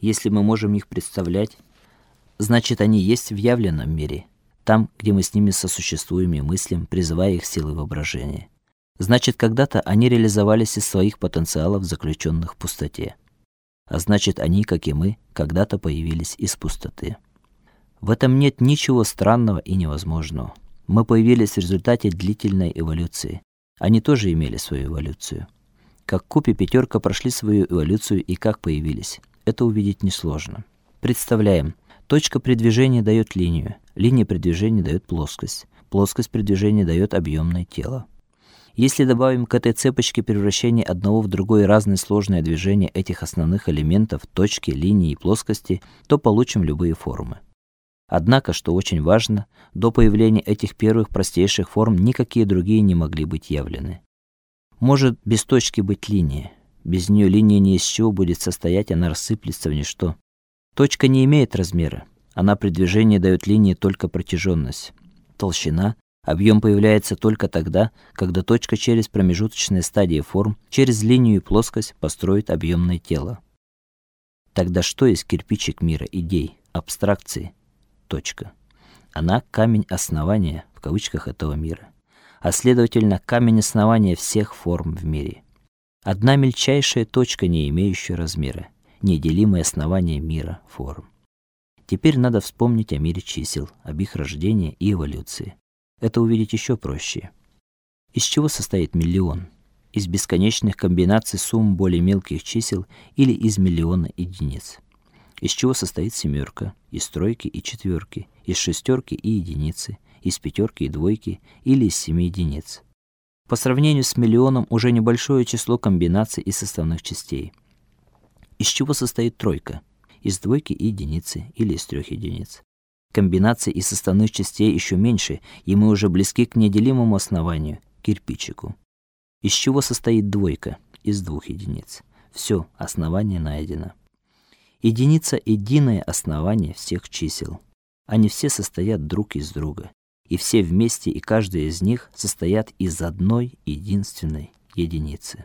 Если мы можем их представлять, значит, они есть в явленном мире, там, где мы с ними сосуществуем и мыслим, призывая их силой воображения. Значит, когда-то они реализовались из своих потенциалов, заключенных в пустоте. А значит, они, как и мы, когда-то появились из пустоты. В этом нет ничего странного и невозможного. Мы появились в результате длительной эволюции. Они тоже имели свою эволюцию. Как куб и пятерка прошли свою эволюцию и как появились, это увидеть несложно. Представляем, точка при движении дает линию, линия при движении дает плоскость, плоскость при движении дает объемное тело. Если добавим к этой цепочке превращения одного в другой разные сложные движения этих основных элементов точки, линии и плоскости, то получим любые формы. Однако, что очень важно, до появления этих первых простейших форм никакие другие не могли быть явлены. Может без точки быть линия. Без нее линия ни из чего будет состоять, она рассыплется в ничто. Точка не имеет размера. Она при движении дает линии только протяженность. Толщина Объем появляется только тогда, когда точка через промежуточные стадии форм, через линию и плоскость построит объемное тело. Тогда что есть кирпичик мира идей, абстракции? Точка. Она камень основания в кавычках этого мира, а следовательно, камень основания всех форм в мире. Одна мельчайшая точка, не имеющая размера, неделимое основание мира форм. Теперь надо вспомнить о мире чисел, об их рождении и эволюции. Это увидеть еще проще. Из чего состоит миллион? Из бесконечных комбинаций сумм более мелких чисел или из миллиона единиц? Из чего состоит семерка? Из тройки и четверки, из шестерки и единицы, из пятерки и двойки или из семи единиц? По сравнению с миллионом уже небольшое число комбинаций и составных частей. Из чего состоит тройка? Из двойки и единицы или из трех единиц? Комбинаций и составных частей еще меньше, и мы уже близки к неделимому основанию кирпичику. Из чего состоит двойка? Из двух единиц. Все, основание найдено. Единица единое основание всех чисел. Они все состоят друг из друга, и все вместе и каждая из них состоят из одной единственной единицы.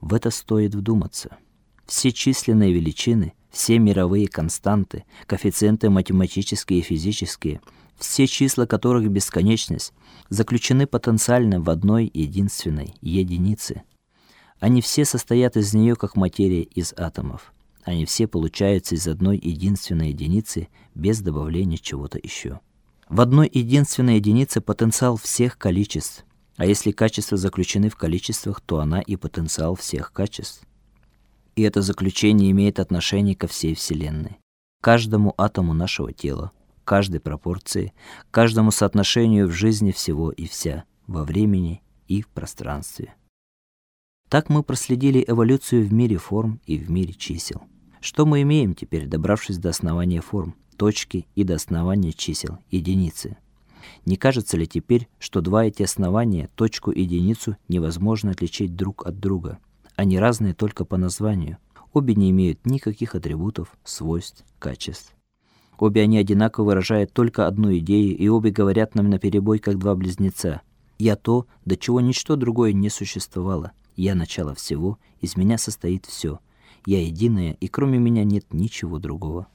В это стоит вдуматься. Все численные величины все мировые константы, коэффициенты математические и физические, все числа которых бесконечность, заключены потенциально в одной единственной единице. Они все состоят из нее как материя из атомов. Они все получаются из одной единственной единицы без добавления чего-то еще. В одной единственной единице потенциал всех количеств. А если качества заключены в количествах, то она и потенциал всех качеств и это заключение имеет отношение ко всей Вселенной, каждому атому нашего тела, каждой пропорции, каждому соотношению в жизни всего и вся, во времени и в пространстве. Так мы проследили эволюцию в мире форм и в мире чисел. Что мы имеем теперь, добравшись до основания форм, точки и до основания чисел, единицы? Не кажется ли теперь, что два эти основания, точку и единицу, невозможно отличить друг от друга? Они разные только по названию. Обе не имеют никаких атрибутов, свойств, качеств. Обе они одинаково выражают только одну идею, и обе говорят нам наперебой, как два близнеца. Я то, до чего ничто другое не существовало. Я начало всего, из меня состоит все. Я единое, и кроме меня нет ничего другого.